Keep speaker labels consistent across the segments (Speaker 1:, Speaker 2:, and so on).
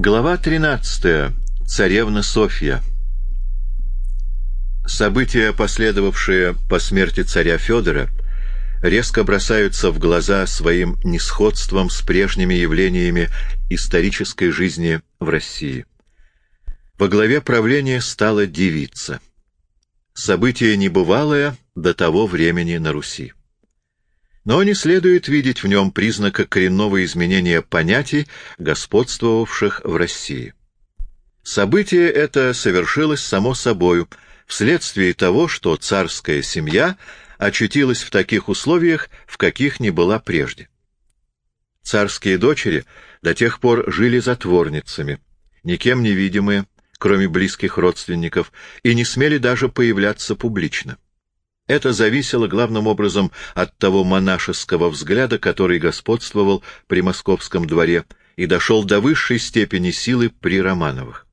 Speaker 1: Глава 13. Царевна Софья. События, последовавшие по смерти царя Федора, резко бросаются в глаза своим несходством с прежними явлениями исторической жизни в России. Во главе правления стала девица. Событие небывалое до того времени на Руси. Но не следует видеть в нем признака коренного изменения понятий, господствовавших в России. Событие это совершилось само собою, вследствие того, что царская семья очутилась в таких условиях, в каких не была прежде. Царские дочери до тех пор жили затворницами, никем не видимые, кроме близких родственников, и не смели даже появляться публично. Это зависело главным образом от того монашеского взгляда, который господствовал при московском дворе и дошел до высшей степени силы при Романовых.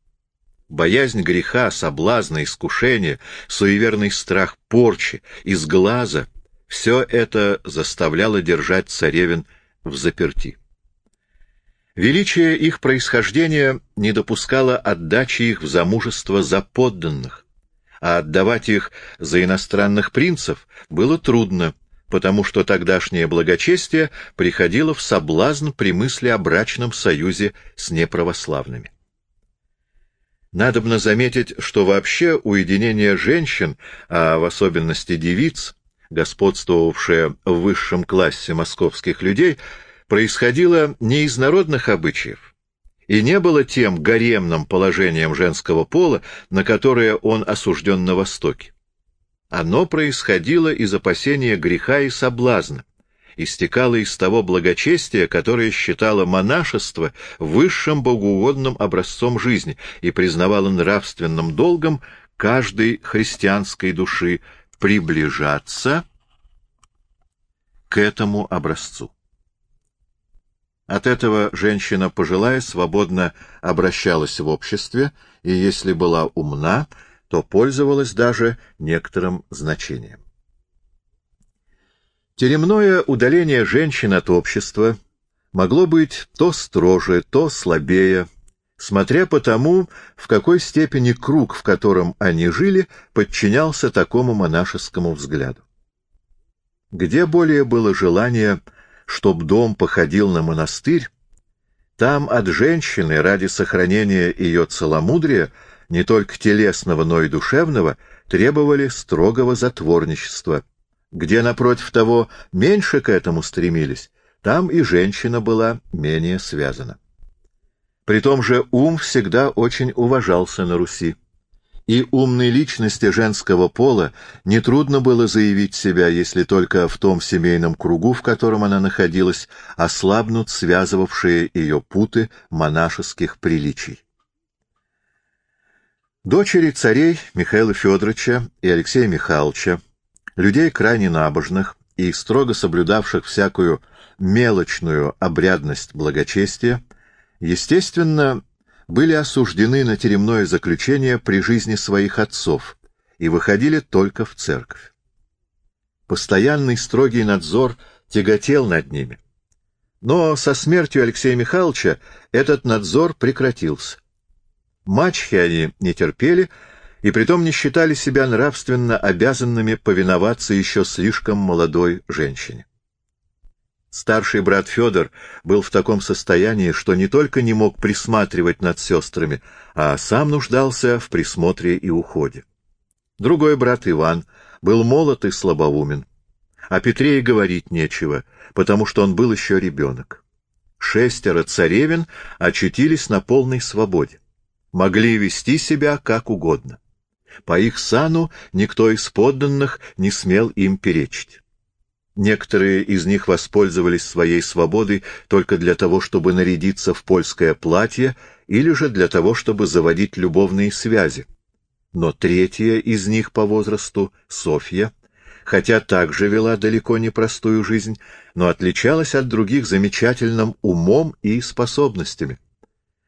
Speaker 1: Боязнь греха, соблазна, искушения, суеверный страх порчи, из глаза — все это заставляло держать царевин в заперти. Величие их происхождения не допускало отдачи их в замужество за подданных, а отдавать их за иностранных принцев было трудно, потому что тогдашнее благочестие приходило в соблазн при мысли о брачном союзе с неправославными. Надобно заметить, что вообще уединение женщин, а в особенности девиц, господствовавшее в высшем классе московских людей, происходило не из народных обычаев, и не было тем гаремным положением женского пола, на которое он осужден на Востоке. Оно происходило из опасения греха и соблазна, истекало из того благочестия, которое считало монашество высшим богоугодным образцом жизни и признавало нравственным долгом каждой христианской души приближаться к этому образцу. От этого женщина, пожилая, свободно обращалась в обществе, и если была умна, то пользовалась даже некоторым значением. Теремное удаление женщин от общества могло быть то строже, то слабее, смотря по тому, в какой степени круг, в котором они жили, подчинялся такому монашескому взгляду. Где более было желание чтоб дом походил на монастырь, там от женщины ради сохранения ее целомудрия, не только телесного, но и душевного, требовали строгого затворничества. Где, напротив того, меньше к этому стремились, там и женщина была менее связана. При том же ум всегда очень уважался на Руси и умной личности женского пола нетрудно было заявить себя, если только в том семейном кругу, в котором она находилась, ослабнут связывавшие ее путы монашеских приличий. Дочери царей Михаила Федоровича и Алексея Михайловича, людей крайне набожных и строго соблюдавших всякую мелочную обрядность благочестия, естественно, были осуждены на тюремное заключение при жизни своих отцов и выходили только в церковь. Постоянный строгий надзор тяготел над ними. Но со смертью Алексея Михайловича этот надзор прекратился. Мачхи они не терпели, и притом не считали себя нравственно обязанными повиноваться еще слишком молодой женщине. Старший брат Федор был в таком состоянии, что не только не мог присматривать над сестрами, а сам нуждался в присмотре и уходе. Другой брат Иван был молод и слабоумен. О Петре и говорить нечего, потому что он был еще ребенок. Шестеро царевин очутились на полной свободе. Могли вести себя как угодно. По их сану никто из подданных не смел им перечить. Некоторые из них воспользовались своей свободой только для того, чтобы нарядиться в польское платье или же для того, чтобы заводить любовные связи. Но третья из них по возрасту, Софья, хотя также вела далеко не простую жизнь, но отличалась от других замечательным умом и способностями.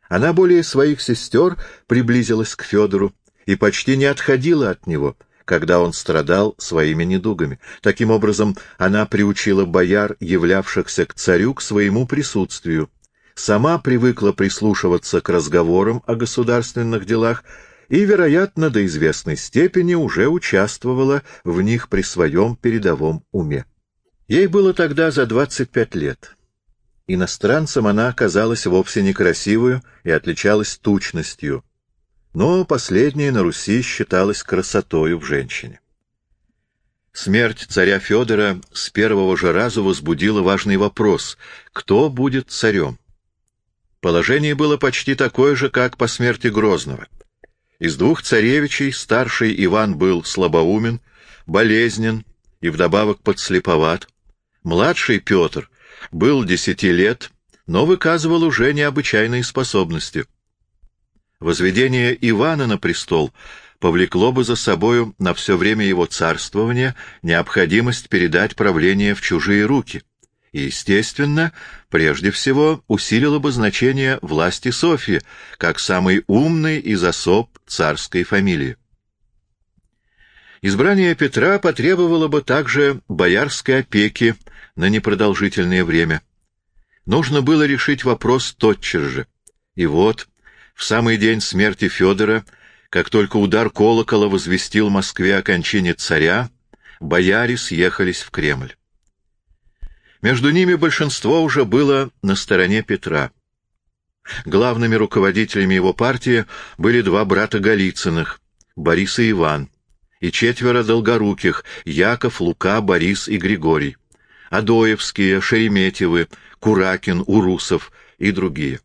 Speaker 1: Она более своих сестер приблизилась к Федору и почти не отходила от него — когда он страдал своими недугами. Таким образом, она приучила бояр, являвшихся к царю, к своему присутствию, сама привыкла прислушиваться к разговорам о государственных делах и, вероятно, до известной степени уже участвовала в них при своем передовом уме. Ей было тогда за 25 лет. Иностранцам она оказалась вовсе некрасивую и отличалась тучностью, но последняя на Руси считалась красотою в женщине. Смерть царя Федора с первого же раза возбудила важный вопрос — кто будет царем? Положение было почти такое же, как по смерти Грозного. Из двух царевичей старший Иван был слабоумен, болезнен и вдобавок подслеповат. Младший Петр был десяти лет, но выказывал уже необычайные способности. Возведение Ивана на престол повлекло бы за собою на все время его царствования необходимость передать правление в чужие руки и, естественно, прежде всего усилило бы значение власти Софьи, как самой умной из особ царской фамилии. Избрание Петра потребовало бы также боярской опеки на непродолжительное время. Нужно было решить вопрос тотчас же. И вот, в самый день смерти Федора, как только удар колокола возвестил Москве о кончине царя, бояре съехались в Кремль. Между ними большинство уже было на стороне Петра. Главными руководителями его партии были два брата Голицыных, Борис и Иван, и четверо долгоруких — Яков, Лука, Борис и Григорий, Адоевские, Шереметьевы, Куракин, Урусов и другие.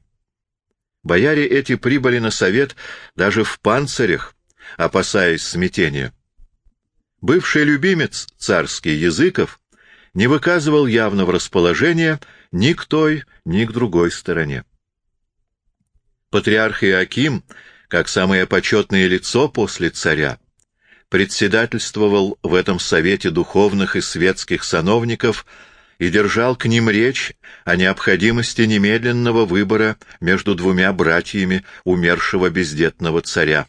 Speaker 1: Бояре эти прибыли на совет даже в панцирях, опасаясь смятения. Бывший любимец царский Языков не выказывал явного расположения ни к той, ни к другой стороне. Патриарх Иаким, как самое почетное лицо после царя, председательствовал в этом совете духовных и светских сановников и держал к ним речь о необходимости немедленного выбора между двумя братьями умершего бездетного царя,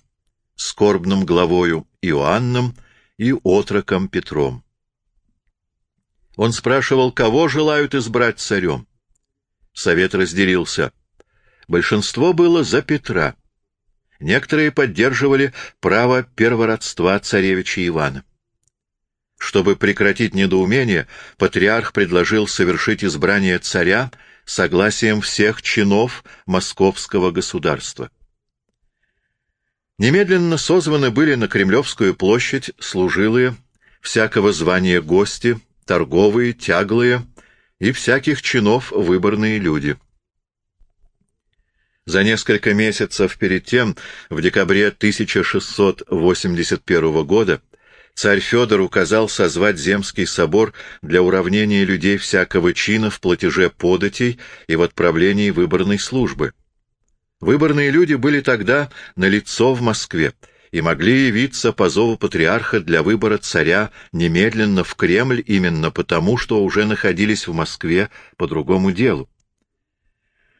Speaker 1: скорбным главою Иоанном и отроком Петром. Он спрашивал, кого желают избрать царем. Совет разделился. Большинство было за Петра. Некоторые поддерживали право первородства царевича Ивана. Чтобы прекратить недоумение, патриарх предложил совершить избрание царя согласием всех чинов московского государства. Немедленно созваны были на Кремлевскую площадь служилые, всякого звания гости, торговые, тяглые и всяких чинов выборные люди. За несколько месяцев перед тем, в декабре 1681 года, царь Федор указал созвать Земский собор для уравнения людей всякого чина в платеже податей и в отправлении выборной службы. Выборные люди были тогда налицо в Москве, и могли явиться по зову патриарха для выбора царя немедленно в Кремль именно потому, что уже находились в Москве по другому делу.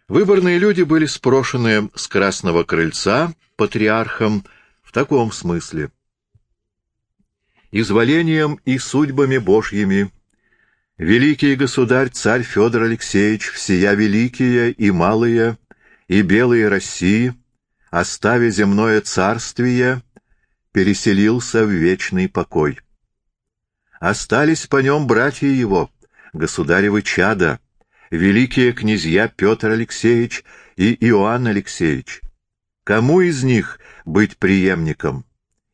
Speaker 1: Выборные люди были спрошены с Красного Крыльца патриархом в таком смысле. «Изволением и судьбами Божьими великий государь царь Федор Алексеевич всея великие и малые и белые России — оставя земное царствие, переселился в вечный покой. Остались по нем братья его, государевы чада, великие князья Петр Алексеевич и Иоанн Алексеевич. Кому из них быть преемником?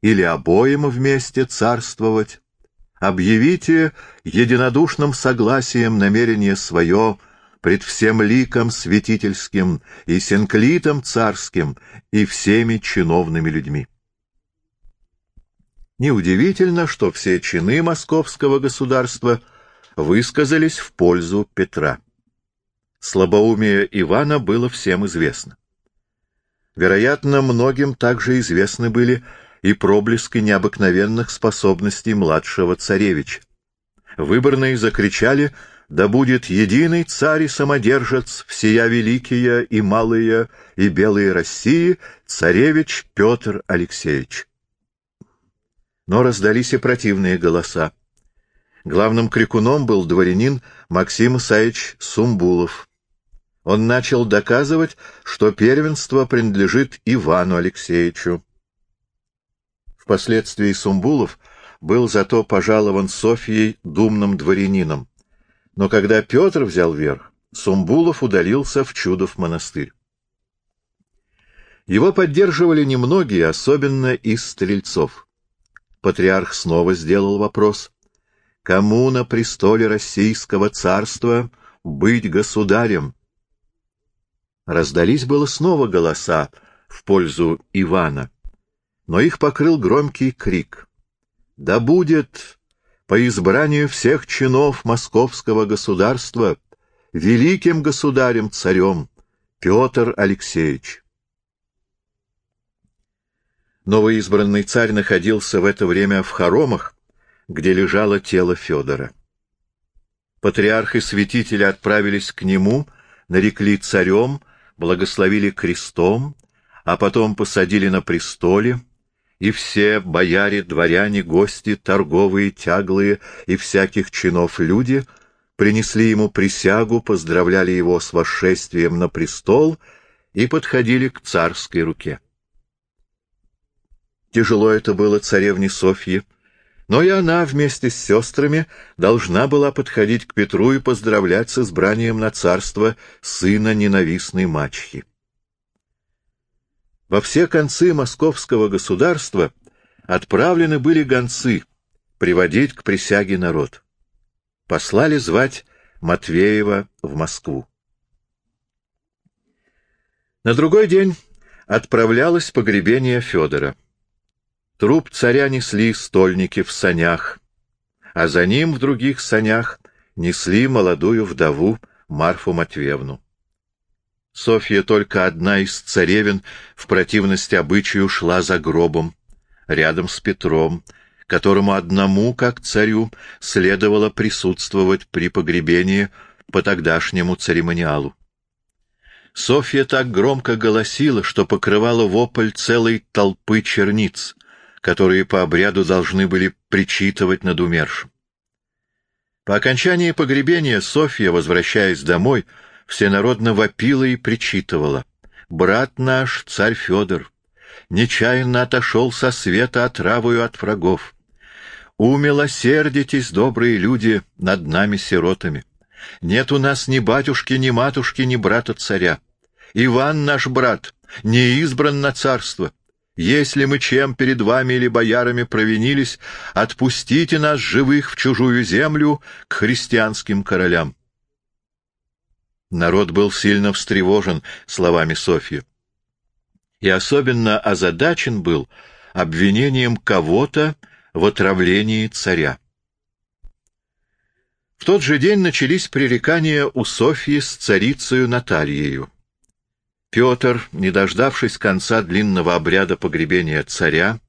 Speaker 1: Или обоим вместе царствовать? Объявите единодушным согласием намерение свое пред всем ликом святительским и синклитом царским и всеми чиновными людьми. Неудивительно, что все чины московского государства высказались в пользу Петра. Слабоумие Ивана было всем известно. Вероятно, многим также известны были и проблески необыкновенных способностей младшего царевича. Выборные закричали да будет единый царь и самодержец, всея великие и малые и белые России, царевич Петр Алексеевич. Но раздались и противные голоса. Главным крикуном был дворянин Максим Исаевич Сумбулов. Он начал доказывать, что первенство принадлежит Ивану Алексеевичу. Впоследствии Сумбулов был зато пожалован Софьей думным дворянином. Но когда Петр взял верх, Сумбулов удалился в Чудов монастырь. Его поддерживали немногие, особенно из стрельцов. Патриарх снова сделал вопрос. Кому на престоле Российского царства быть государем? Раздались было снова голоса в пользу Ивана но их покрыл громкий крик. «Да будет по избранию всех чинов московского государства великим государем-царем Петр Алексеевич». Новоизбранный царь находился в это время в хоромах, где лежало тело Федора. Патриарх и святители отправились к нему, нарекли царем, благословили крестом, а потом посадили на престоле, и все бояре, дворяне, гости, торговые, тяглые и всяких чинов люди принесли ему присягу, поздравляли его с восшествием на престол и подходили к царской руке. Тяжело это было царевне Софье, но и она вместе с сестрами должна была подходить к Петру и поздравлять с избранием на царство сына ненавистной мачехи. Во все концы московского государства отправлены были гонцы приводить к присяге народ. Послали звать Матвеева в Москву. На другой день отправлялось погребение Федора. Труп царя несли стольники в санях, а за ним в других санях несли молодую вдову Марфу Матвеевну. Софья только одна из царевин в противности обычаю шла за гробом, рядом с Петром, которому одному, как царю, следовало присутствовать при погребении по тогдашнему церемониалу. Софья так громко голосила, что покрывала вопль целой толпы черниц, которые по обряду должны были причитывать над умершим. По окончании погребения Софья, возвращаясь домой, всенародно вопила и причитывала. «Брат наш, царь Федор, нечаянно отошел со света отравою от врагов. Умилосердитесь, добрые люди, над нами, сиротами. Нет у нас ни батюшки, ни матушки, ни брата царя. Иван наш брат, не избран на царство. Если мы чем перед вами или боярами провинились, отпустите нас живых в чужую землю к христианским королям. Народ был сильно встревожен словами Софьи. И особенно озадачен был обвинением кого-то в отравлении царя. В тот же день начались пререкания у Софьи с царицею Натальею. Петр, не дождавшись конца длинного обряда погребения царя,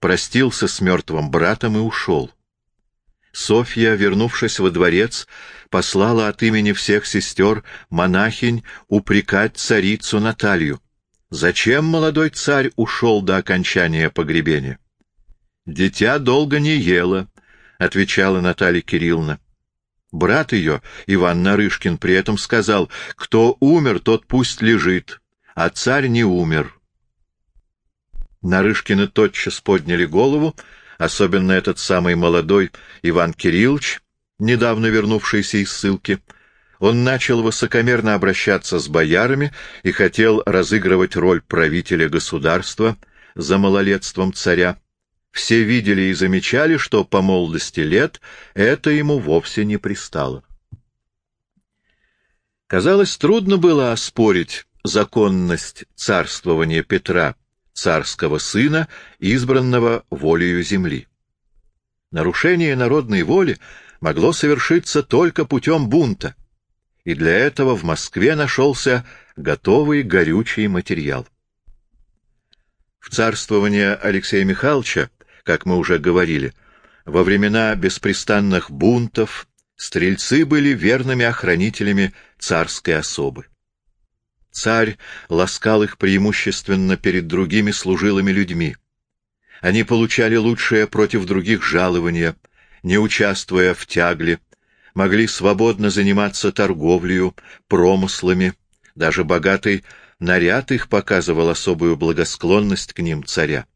Speaker 1: простился с мертвым братом и ушел. Софья, вернувшись во дворец, послала от имени всех сестер монахинь упрекать царицу Наталью. Зачем молодой царь ушел до окончания погребения? «Дитя долго не ела», — отвечала Наталья Кирилловна. Брат ее, Иван Нарышкин, при этом сказал, «Кто умер, тот пусть лежит, а царь не умер». Нарышкины тотчас подняли голову, особенно этот самый молодой Иван Кириллович, недавно вернувшийся из ссылки, он начал высокомерно обращаться с боярами и хотел разыгрывать роль правителя государства за малолетством царя. Все видели и замечали, что по молодости лет это ему вовсе не пристало. Казалось, трудно было оспорить законность царствования Петра, царского сына, избранного волею земли. Нарушение народной воли могло совершиться только путем бунта, и для этого в Москве нашелся готовый горючий материал. В царствование Алексея Михайловича, как мы уже говорили, во времена беспрестанных бунтов стрельцы были верными охранителями царской особы. Царь ласкал их преимущественно перед другими служилыми людьми. Они получали лучшее против других жалования, не участвуя в тягле, могли свободно заниматься торговлею, промыслами, Даже богатый наряд их показывал особую благосклонность к ним царя.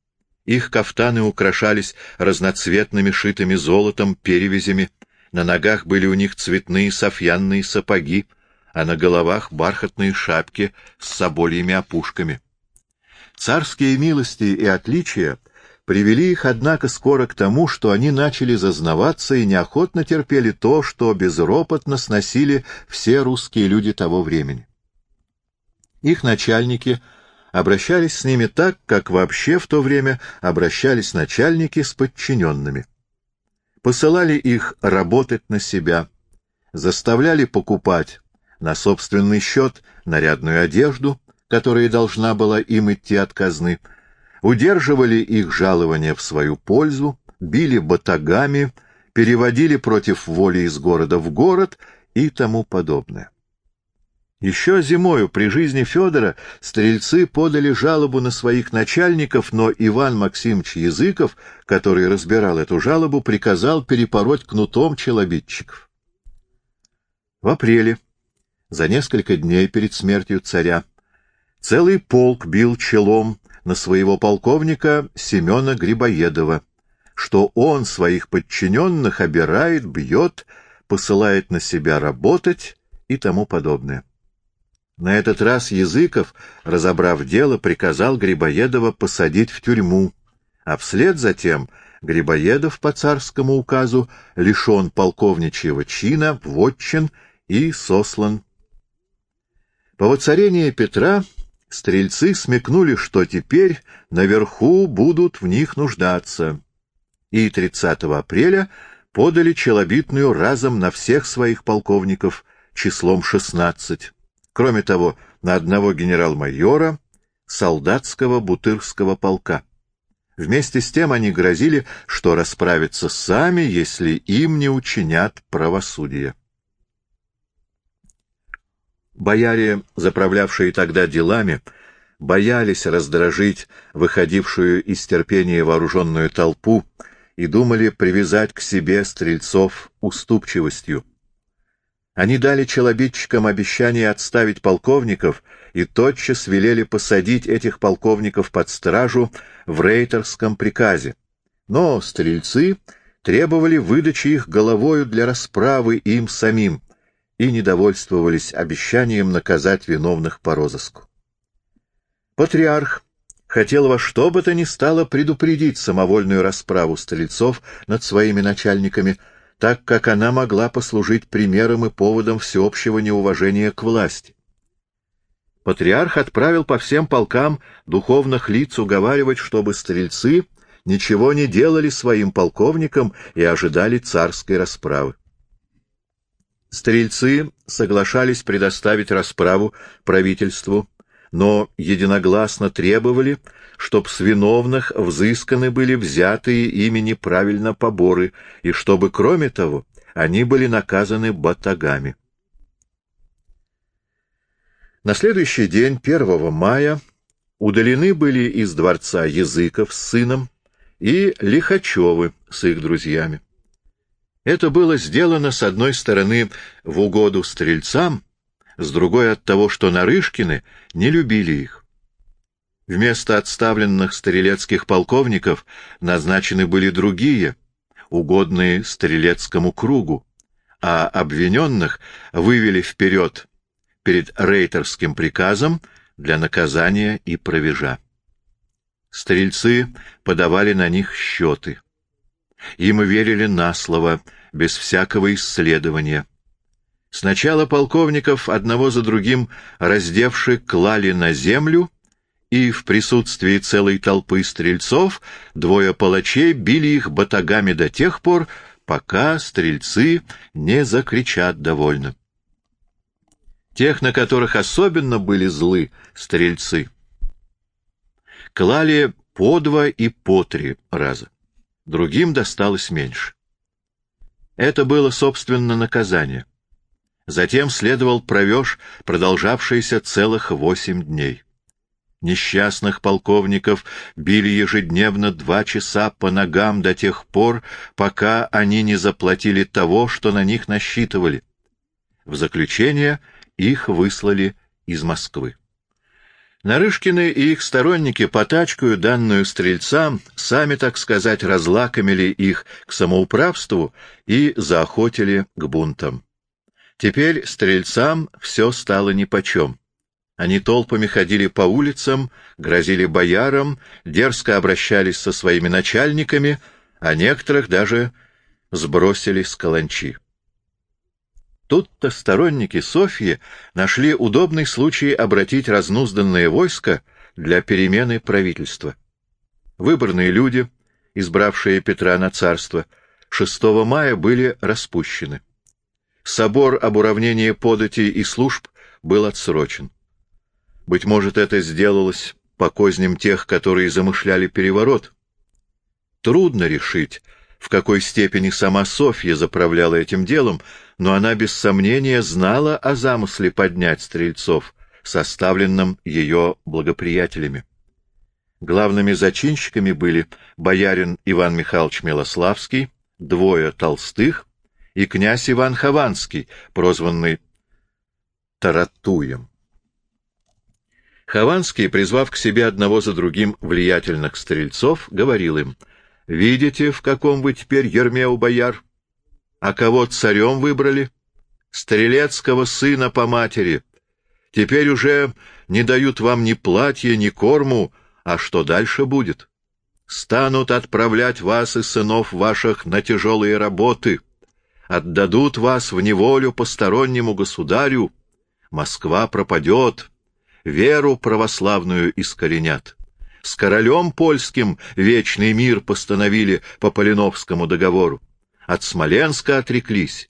Speaker 1: Их кафтаны украшались разноцветными шитыми золотом перевязями, на ногах были у них цветные софьянные сапоги, а на головах бархатные шапки с собольями опушками. Царские милости и отличия привели их, однако, скоро к тому, что они начали зазнаваться и неохотно терпели то, что безропотно сносили все русские люди того времени. Их начальники — обращались с ними так, как вообще в то время обращались начальники с подчиненными. Посылали их работать на себя, заставляли покупать на собственный счет нарядную одежду, которая должна была им идти от казны, удерживали их жалования в свою пользу, били батагами, переводили против воли из города в город и тому подобное. Еще зимою при жизни Федора стрельцы подали жалобу на своих начальников, но Иван Максимович Языков, который разбирал эту жалобу, приказал перепороть кнутом челобитчиков. В апреле, за несколько дней перед смертью царя, целый полк бил челом на своего полковника Семена Грибоедова, что он своих подчиненных обирает, бьет, посылает на себя работать и тому подобное. На этот раз Языков, разобрав дело, приказал Грибоедова посадить в тюрьму, а вслед затем Грибоедов по царскому указу лишен полковничьего чина, вотчин и сослан. По воцарении Петра стрельцы смекнули, что теперь наверху будут в них нуждаться, и 30 апреля подали челобитную разом на всех своих полковников числом шестнадцать. Кроме того, на одного генерал-майора солдатского бутырского полка. Вместе с тем они грозили, что расправятся сами, если им не учинят правосудие. Бояре, заправлявшие тогда делами, боялись раздражить выходившую из терпения вооруженную толпу и думали привязать к себе стрельцов уступчивостью. Они дали челобитчикам обещание отставить полковников и тотчас велели посадить этих полковников под стражу в рейтерском приказе. Но стрельцы требовали выдачи их головою для расправы им самим и недовольствовались обещанием наказать виновных по розыску. Патриарх хотел во что бы то ни стало предупредить самовольную расправу стрельцов над своими начальниками — так как она могла послужить примером и поводом всеобщего неуважения к власти. Патриарх отправил по всем полкам духовных лиц уговаривать, чтобы стрельцы ничего не делали своим полковникам и ожидали царской расправы. Стрельцы соглашались предоставить расправу правительству, но единогласно требовали, чтоб с виновных взысканы были взятые ими неправильно поборы, и чтобы, кроме того, они были наказаны батагами. На следующий день, 1 мая, удалены были из дворца Языков с сыном и Лихачевы с их друзьями. Это было сделано, с одной стороны, в угоду стрельцам, с другой от того, что Нарышкины не любили их. Вместо отставленных стрелецких полковников назначены были другие, угодные стрелецкому кругу, а обвиненных вывели вперед перед рейтерским приказом для наказания и провежа. Стрельцы подавали на них счеты. Им верили на слово, без всякого исследования. Сначала полковников одного за другим раздевши клали на землю, и в присутствии целой толпы стрельцов двое палачей били их батагами до тех пор, пока стрельцы не закричат довольно. Тех, на которых особенно были злы стрельцы, клали по два и по три раза. Другим досталось меньше. Это было, собственно, наказание. Затем следовал провеж, продолжавшийся целых восемь дней. Несчастных полковников били ежедневно два часа по ногам до тех пор, пока они не заплатили того, что на них насчитывали. В заключение их выслали из Москвы. Нарышкины и их сторонники потачкую данную стрельцам, сами, так сказать, разлакомили их к самоуправству и заохотили к бунтам. Теперь стрельцам все стало нипочем. Они толпами ходили по улицам, грозили боярам, дерзко обращались со своими начальниками, а некоторых даже сбросили с каланчи. Тут-то сторонники Софьи нашли удобный случай обратить разнузданное войско для перемены правительства. Выборные люди, избравшие Петра на царство, 6 мая были распущены. Собор об уравнении податей и служб был отсрочен. Быть может, это сделалось по козням тех, которые замышляли переворот. Трудно решить, в какой степени сама Софья заправляла этим делом, но она без сомнения знала о замысле поднять стрельцов, составленном ее благоприятелями. Главными зачинщиками были боярин Иван Михайлович Милославский, двое толстых и князь Иван Хованский, прозванный Таратуем. Хованский, призвав к себе одного за другим влиятельных стрельцов, говорил им — Видите, в каком вы теперь ерме у бояр? А кого царем выбрали? Стрелецкого сына по матери. Теперь уже не дают вам ни платья, ни корму, а что дальше будет? Станут отправлять вас и сынов ваших на тяжелые работы, отдадут вас в неволю постороннему государю, Москва пропадет, веру православную искоренят. С королем польским вечный мир постановили по Полиновскому договору. От Смоленска отреклись.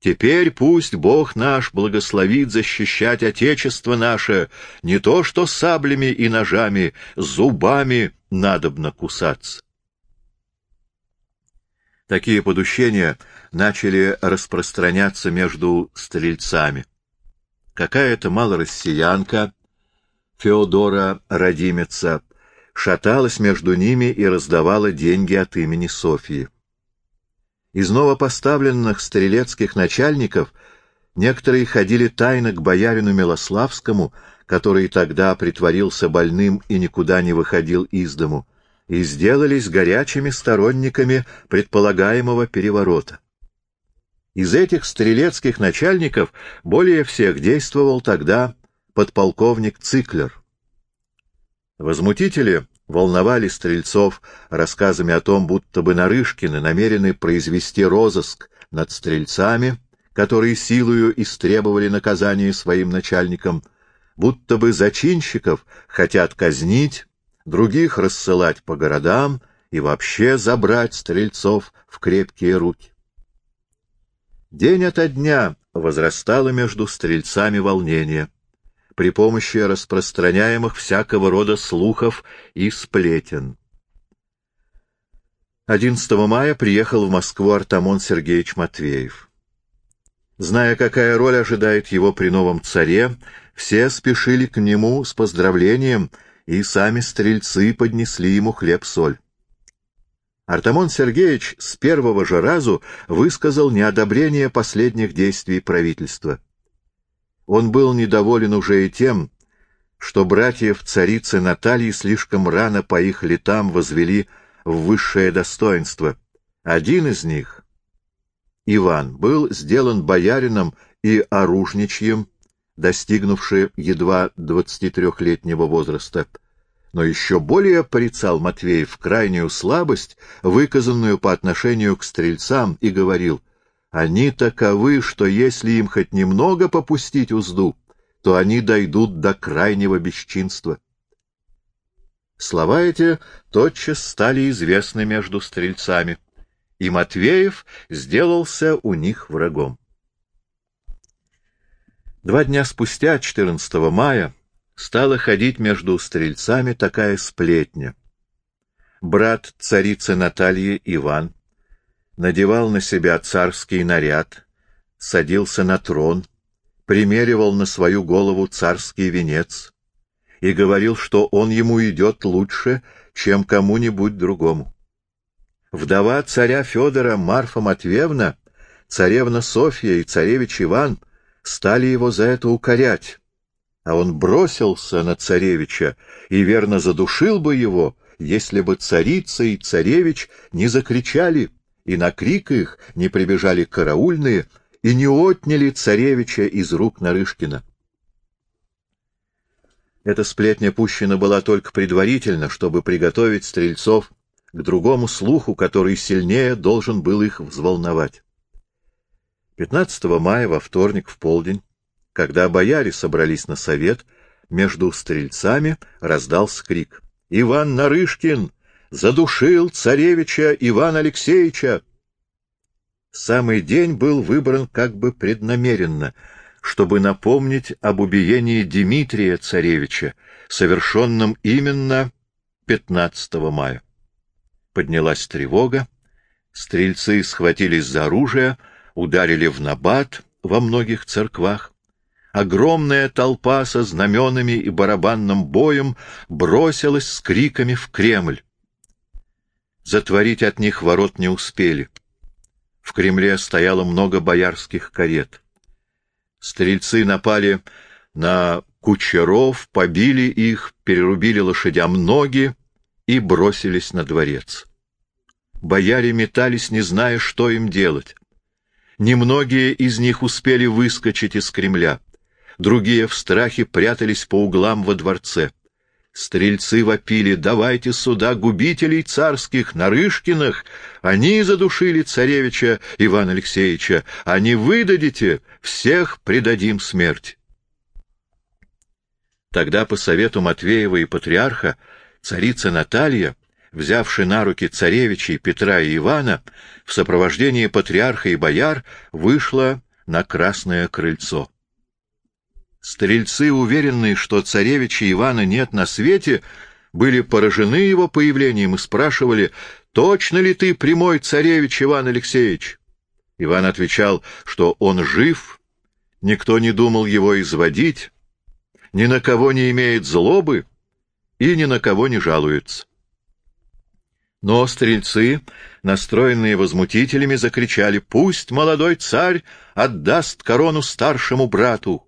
Speaker 1: Теперь пусть Бог наш благословит защищать Отечество наше, не то что саблями и ножами, зубами надобно кусаться. Такие подущения начали распространяться между стрельцами. Какая-то малороссиянка, Феодора Радимица, шаталась между ними и раздавала деньги от имени Софии. Из новопоставленных стрелецких начальников некоторые ходили тайно к боярину Милославскому, который тогда притворился больным и никуда не выходил из дому, и сделались горячими сторонниками предполагаемого переворота. Из этих стрелецких начальников более всех действовал тогда подполковник Циклер. Возмутители волновали стрельцов рассказами о том, будто бы Нарышкины намерены произвести розыск над стрельцами, которые силою истребовали наказание своим начальникам, будто бы зачинщиков хотят казнить, других рассылать по городам и вообще забрать стрельцов в крепкие руки. День ото дня возрастало между стрельцами волнение — при помощи распространяемых всякого рода слухов и сплетен. 11 мая приехал в Москву Артамон Сергеевич Матвеев. Зная, какая роль ожидает его при новом царе, все спешили к нему с поздравлением, и сами стрельцы поднесли ему хлеб-соль. Артамон Сергеевич с первого же разу высказал неодобрение последних действий правительства. Он был недоволен уже и тем, что братьев царицы Натальи слишком рано по их летам возвели в высшее достоинство. Один из них, Иван, был сделан боярином и оружничьем, достигнувший едва 23-летнего возраста. Но еще более порицал Матвеев крайнюю слабость, выказанную по отношению к стрельцам, и говорил, они таковы, что если им хоть немного попустить узду, то они дойдут до крайнего бесчинства. Слова эти тотчас стали известны между стрельцами, и Матвеев сделался у них врагом. Два дня спустя, 14 мая, стала ходить между стрельцами такая сплетня. Брат царицы Натальи Иван надевал на себя царский наряд, садился на трон, примеривал на свою голову царский венец и говорил, что он ему идет лучше, чем кому-нибудь другому. Вдова царя Федора Марфа Матвеевна, царевна Софья и царевич Иван стали его за это укорять, а он бросился на царевича и верно задушил бы его, если бы царица и царевич не закричали, и на крик их не прибежали караульные, и не отняли царевича из рук Нарышкина. Эта сплетня пущена была только предварительно, чтобы приготовить стрельцов к другому слуху, который сильнее должен был их взволновать. 15 мая во вторник в полдень, когда бояре собрались на совет, между стрельцами раздался крик. «Иван Нарышкин задушил царевича Ивана Алексеевича!» Самый день был выбран как бы преднамеренно, чтобы напомнить об убиении Дмитрия царевича, совершенном именно 15 мая. Поднялась тревога, стрельцы схватились за оружие, ударили в набат во многих церквах. Огромная толпа со знаменами и барабанным боем бросилась с криками в Кремль. Затворить от них ворот не успели. В Кремле стояло много боярских карет. Стрельцы напали на кучеров, побили их, перерубили лошадям ноги и бросились на дворец. Бояре метались, не зная, что им делать. Немногие из них успели выскочить из Кремля. Другие в страхе прятались по углам во дворце. Стрельцы вопили «Давайте сюда губителей царских, Нарышкиных! Они задушили царевича Ивана Алексеевича! А не выдадите, всех предадим смерть!» Тогда по совету Матвеева и патриарха царица Наталья взявши на руки царевичей Петра и Ивана, в сопровождении патриарха и бояр вышла на Красное крыльцо. Стрельцы, уверенные, что царевича Ивана нет на свете, были поражены его появлением и спрашивали, «Точно ли ты прямой царевич Иван Алексеевич?» Иван отвечал, что он жив, никто не думал его изводить, ни на кого не имеет злобы и ни на кого не жалуется. Но стрельцы, настроенные возмутителями, закричали «Пусть молодой царь отдаст корону старшему брату!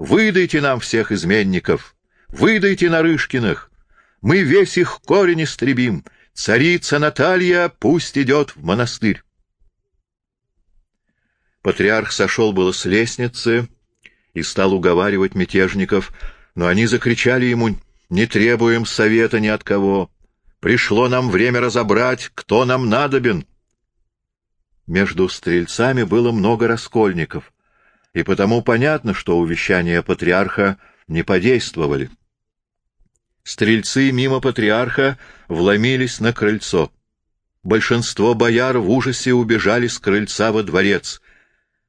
Speaker 1: Выдайте нам всех изменников! Выдайте Нарышкиных! Мы весь их корень истребим! Царица Наталья пусть идет в монастырь!» Патриарх сошел было с лестницы и стал уговаривать мятежников, но они закричали ему «Не требуем совета ни от кого!» Пришло нам время разобрать, кто нам надобен. Между стрельцами было много раскольников, и потому понятно, что увещания патриарха не подействовали. Стрельцы мимо патриарха вломились на крыльцо. Большинство бояр в ужасе убежали с крыльца во дворец,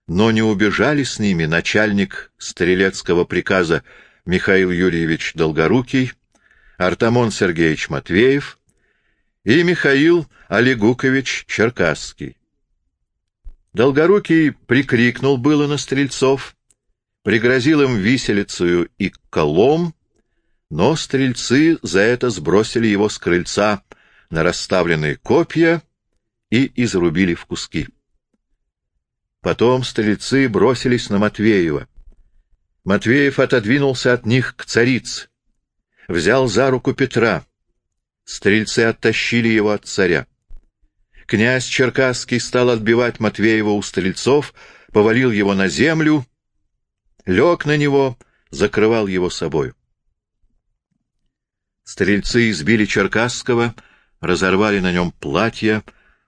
Speaker 1: но не убежали с ними начальник стрелецкого приказа Михаил Юрьевич Долгорукий, Артамон Сергеевич Матвеев и Михаил Олегукович Черкасский. Долгорукий прикрикнул было на стрельцов, пригрозил им виселицею и колом, но стрельцы за это сбросили его с крыльца на расставленные копья и изрубили в куски. Потом стрельцы бросились на Матвеева. Матвеев отодвинулся от них к царице, взял за руку Петра — Стрельцы оттащили его от царя. Князь Черкасский стал отбивать Матвеева у стрельцов, повалил его на землю, лег на него, закрывал его собою. Стрельцы избили Черкасского, разорвали на нем платье,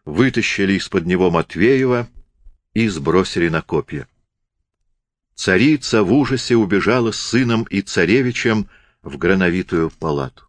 Speaker 1: вытащили из-под него Матвеева и сбросили на копья. Царица в ужасе убежала с сыном и царевичем в грановитую палату.